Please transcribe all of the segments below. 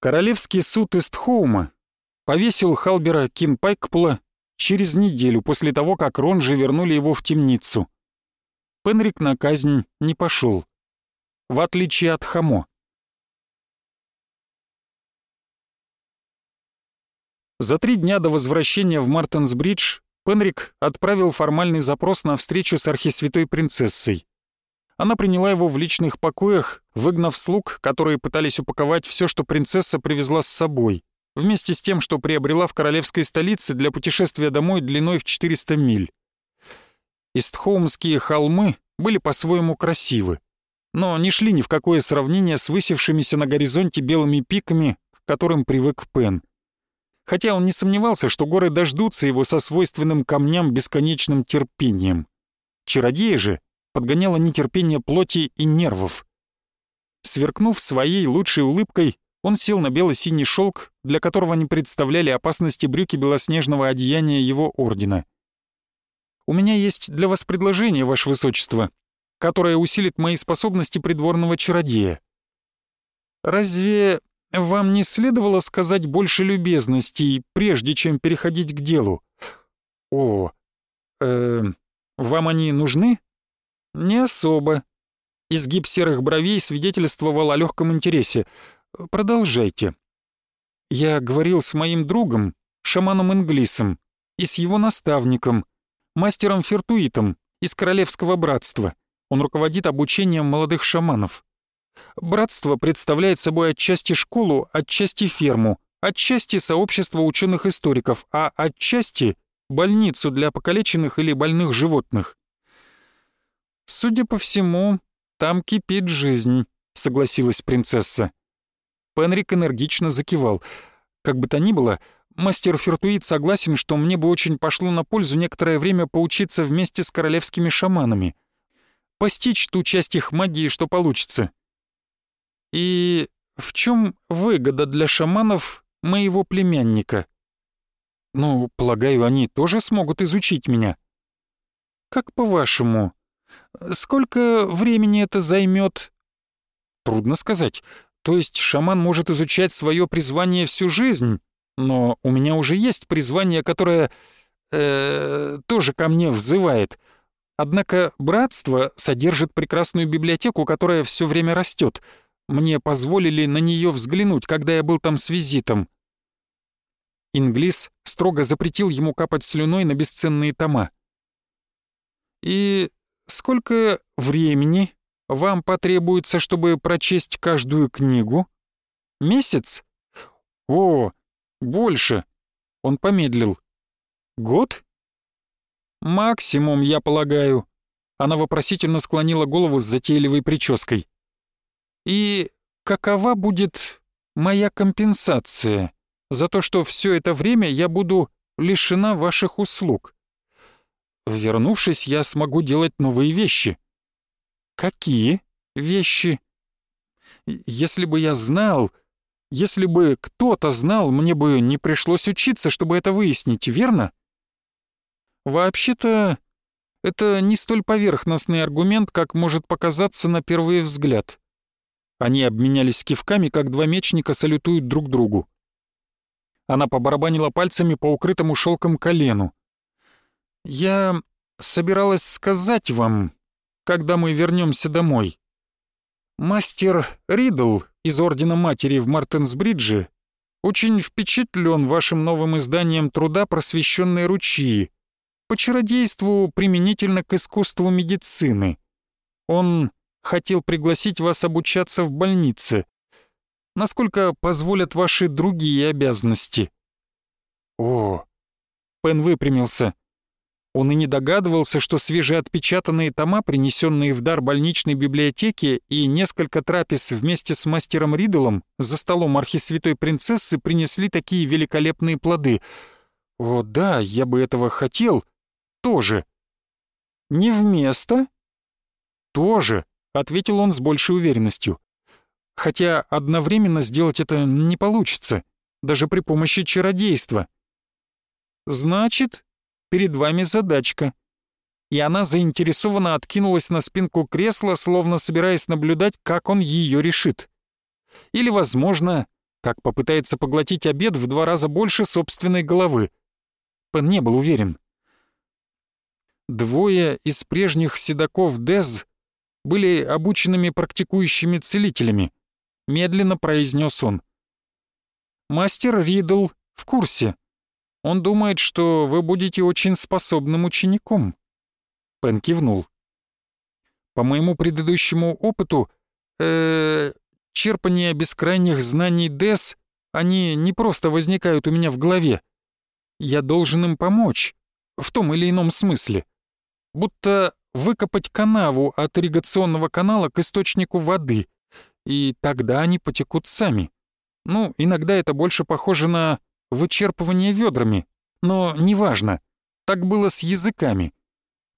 Королевский суд Эстхоума повесил Халбера Кинпайкпула через неделю после того, как Ронжи вернули его в темницу. Пенрик на казнь не пошел, в отличие от Хамо. За три дня до возвращения в Мартенсбридж Пенрик отправил формальный запрос на встречу с архисвятой принцессой. Она приняла его в личных покоях, выгнав слуг, которые пытались упаковать все, что принцесса привезла с собой, вместе с тем, что приобрела в королевской столице для путешествия домой длиной в 400 миль. Истхоумские холмы были по-своему красивы, но не шли ни в какое сравнение с высевшимися на горизонте белыми пиками, к которым привык Пен хотя он не сомневался, что горы дождутся его со свойственным камням бесконечным терпением. Чародея же подгоняло нетерпение плоти и нервов. Сверкнув своей лучшей улыбкой, он сел на бело-синий шелк, для которого не представляли опасности брюки белоснежного одеяния его ордена. «У меня есть для вас предложение, ваше высочество, которое усилит мои способности придворного чародея. Разве вам не следовало сказать больше любезностей, прежде чем переходить к делу? О, э, вам они нужны? Не особо. Изгиб серых бровей свидетельствовал о легком интересе. Продолжайте. Я говорил с моим другом, шаманом Инглисом, и с его наставником, мастером Фертуитом из Королевского Братства. Он руководит обучением молодых шаманов. Братство представляет собой отчасти школу, отчасти ферму, отчасти сообщество ученых-историков, а отчасти больницу для покалеченных или больных животных. «Судя по всему, там кипит жизнь», — согласилась принцесса. Пенрик энергично закивал. «Как бы то ни было, мастер Фертуит согласен, что мне бы очень пошло на пользу некоторое время поучиться вместе с королевскими шаманами. Постичь ту часть их магии, что получится. И в чем выгода для шаманов моего племянника? Ну, полагаю, они тоже смогут изучить меня. Как по-вашему, сколько времени это займет? Трудно сказать. То есть шаман может изучать свое призвание всю жизнь, но у меня уже есть призвание, которое э, тоже ко мне взывает. Однако братство содержит прекрасную библиотеку, которая все время растет. Мне позволили на нее взглянуть, когда я был там с визитом. Инглис строго запретил ему капать слюной на бесценные тома. «И сколько времени вам потребуется, чтобы прочесть каждую книгу? Месяц? О, больше!» Он помедлил. «Год?» «Максимум, я полагаю». Она вопросительно склонила голову с затейливой прической. И какова будет моя компенсация за то, что все это время я буду лишена ваших услуг? Вернувшись, я смогу делать новые вещи. Какие вещи? Если бы я знал, если бы кто-то знал, мне бы не пришлось учиться, чтобы это выяснить, верно? Вообще-то, это не столь поверхностный аргумент, как может показаться на первый взгляд. Они обменялись кивками, как два мечника салютуют друг другу. Она побарабанила пальцами по укрытому шелком колену. «Я собиралась сказать вам, когда мы вернемся домой. Мастер Ридл из Ордена Матери в Мартенсбридже очень впечатлен вашим новым изданием труда «Просвещенные ручьи» по чародейству применительно к искусству медицины. Он хотел пригласить вас обучаться в больнице. Насколько позволят ваши другие обязанности?» «О!» Пен выпрямился. Он и не догадывался, что свежеотпечатанные тома, принесенные в дар больничной библиотеке, и несколько трапез вместе с мастером Риддлом за столом архисвятой принцессы принесли такие великолепные плоды. «О, да, я бы этого хотел. Тоже». «Не вместо?» «Тоже», — ответил он с большей уверенностью. «Хотя одновременно сделать это не получится, даже при помощи чародейства». «Значит, перед вами задачка». И она заинтересованно откинулась на спинку кресла, словно собираясь наблюдать, как он ее решит. Или, возможно, как попытается поглотить обед в два раза больше собственной головы. Пен не был уверен. Двое из прежних седаков Дез были обученными практикующими целителями, медленно произнес он. Мастер Ридл в курсе. Он думает, что вы будете очень способным учеником. Пен кивнул. По моему предыдущему опыту, э, черпание бескрайних знаний Дес, они не просто возникают у меня в голове. Я должен им помочь, в том или ином смысле. Будто выкопать канаву от ирригационного канала к источнику воды, и тогда они потекут сами. Ну, иногда это больше похоже на вычерпывание ведрами, но неважно. Так было с языками.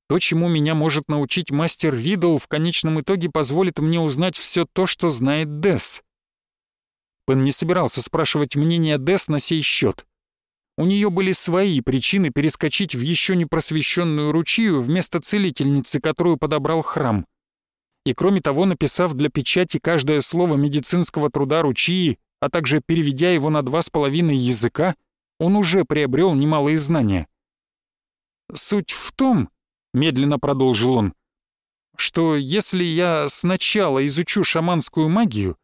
То, чему меня может научить мастер Ридл, в конечном итоге позволит мне узнать все то, что знает Десс. Пен не собирался спрашивать мнение Десс на сей счет. У нее были свои причины перескочить в еще не просвещенную ручью вместо целительницы, которую подобрал храм. И кроме того, написав для печати каждое слово медицинского труда ручьи, а также переведя его на два с половиной языка, он уже приобрел немалые знания. «Суть в том, — медленно продолжил он, — что если я сначала изучу шаманскую магию,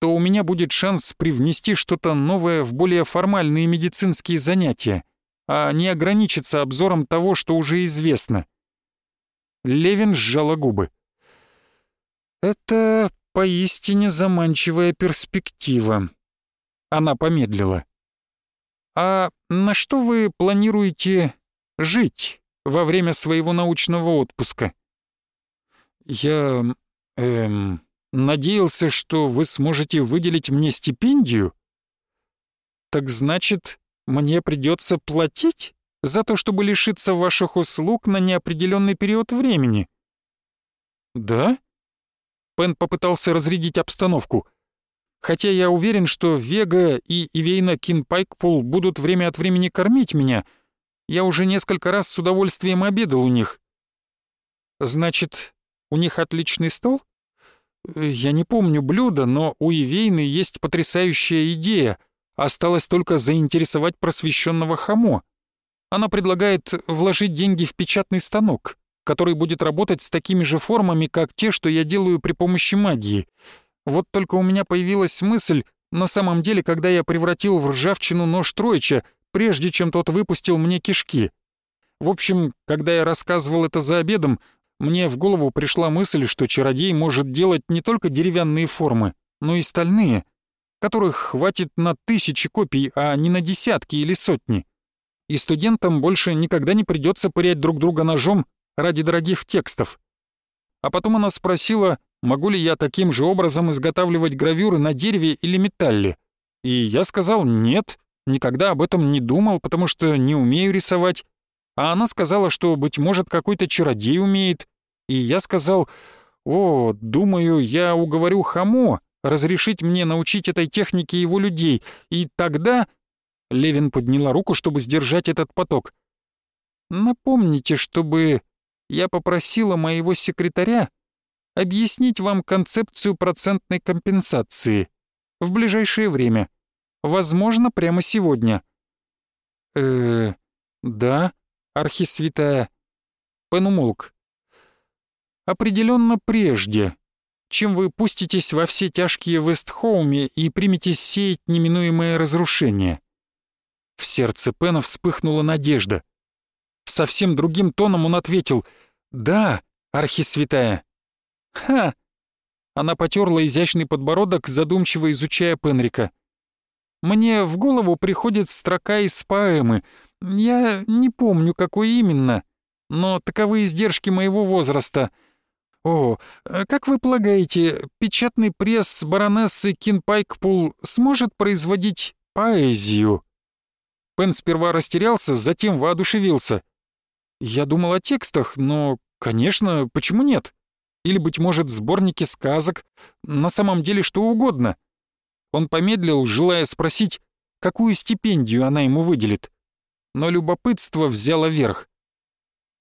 то у меня будет шанс привнести что-то новое в более формальные медицинские занятия, а не ограничиться обзором того, что уже известно. Левин сжала губы. «Это поистине заманчивая перспектива». Она помедлила. «А на что вы планируете жить во время своего научного отпуска?» «Я... эм...» Надеялся, что вы сможете выделить мне стипендию? Так значит, мне придется платить за то, чтобы лишиться ваших услуг на неопределенный период времени? Да? Пен попытался разрядить обстановку. Хотя я уверен, что Вега и Ивейна Кинпайкпул будут время от времени кормить меня, я уже несколько раз с удовольствием обедал у них. Значит, у них отличный стол? Я не помню блюда, но у Ивейны есть потрясающая идея. Осталось только заинтересовать просвещенного Хамо. Она предлагает вложить деньги в печатный станок, который будет работать с такими же формами, как те, что я делаю при помощи магии. Вот только у меня появилась мысль, на самом деле, когда я превратил в ржавчину нож Троича, прежде чем тот выпустил мне кишки. В общем, когда я рассказывал это за обедом, мне в голову пришла мысль, что чародей может делать не только деревянные формы, но и стальные, которых хватит на тысячи копий, а не на десятки или сотни. И студентам больше никогда не придется пырять друг друга ножом ради дорогих текстов. А потом она спросила, могу ли я таким же образом изготавливать гравюры на дереве или металле. И я сказал «нет», никогда об этом не думал, потому что не умею рисовать. А она сказала, что, быть может, какой-то чародей умеет, и я сказал, «О, думаю, я уговорю Хамо разрешить мне научить этой технике его людей, и тогда...» Левин подняла руку, чтобы сдержать этот поток. «Напомните, чтобы я попросила моего секретаря объяснить вам концепцию процентной компенсации в ближайшее время. Возможно, прямо сегодня». «Э, да, архисвятая». Пен умолк определенно прежде, чем вы пуститесь во все тяжкие Вестхоуме и приметесь сеять неминуемое разрушение. В сердце Пена вспыхнула надежда. Совсем другим тоном он ответил «Да, архисвятая». «Ха!» Она потерла изящный подбородок, задумчиво изучая Пенрика. «Мне в голову приходит строка из поэмы. Я не помню, какой именно, но таковы издержки моего возраста — «О, как вы полагаете, печатный пресс баронессы Кинпайкпул сможет производить поэзию?» Пен сперва растерялся, затем воодушевился. «Я думал о текстах, но, конечно, почему нет? Или, быть может, сборники сказок, на самом деле что угодно». Он помедлил, желая спросить, какую стипендию она ему выделит. Но любопытство взяло верх.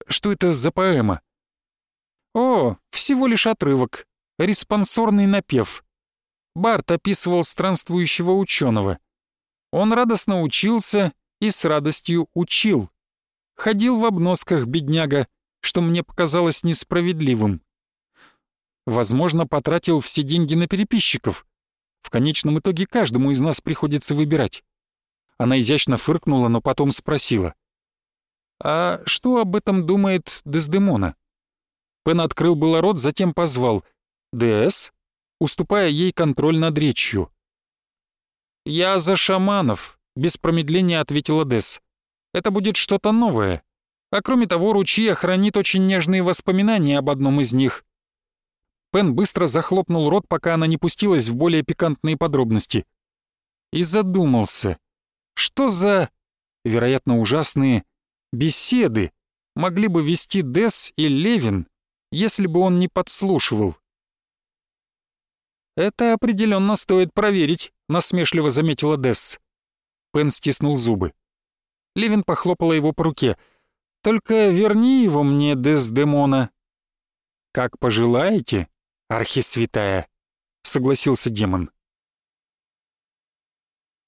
«Что это за поэма?» О, всего лишь отрывок. Респонсорный напев. Барт описывал странствующего ученого. Он радостно учился и с радостью учил. Ходил в обносках, бедняга, что мне показалось несправедливым. Возможно, потратил все деньги на переписчиков. В конечном итоге каждому из нас приходится выбирать. Она изящно фыркнула, но потом спросила. «А что об этом думает Дездемона?» Пен открыл было рот, затем позвал. «ДС?» уступая ей контроль над речью. «Я за шаманов», — без промедления ответила Дес. «Это будет что-то новое. А кроме того, Ручья хранит очень нежные воспоминания об одном из них». Пен быстро захлопнул рот, пока она не пустилась в более пикантные подробности. И задумался, что за, вероятно, ужасные беседы могли бы вести Дес и Левин, если бы он не подслушивал. «Это определенно стоит проверить», — насмешливо заметила Десс. Пен стиснул зубы. Левин похлопала его по руке. «Только верни его мне, Дездемона». «Как пожелаете, архисвятая», — согласился демон.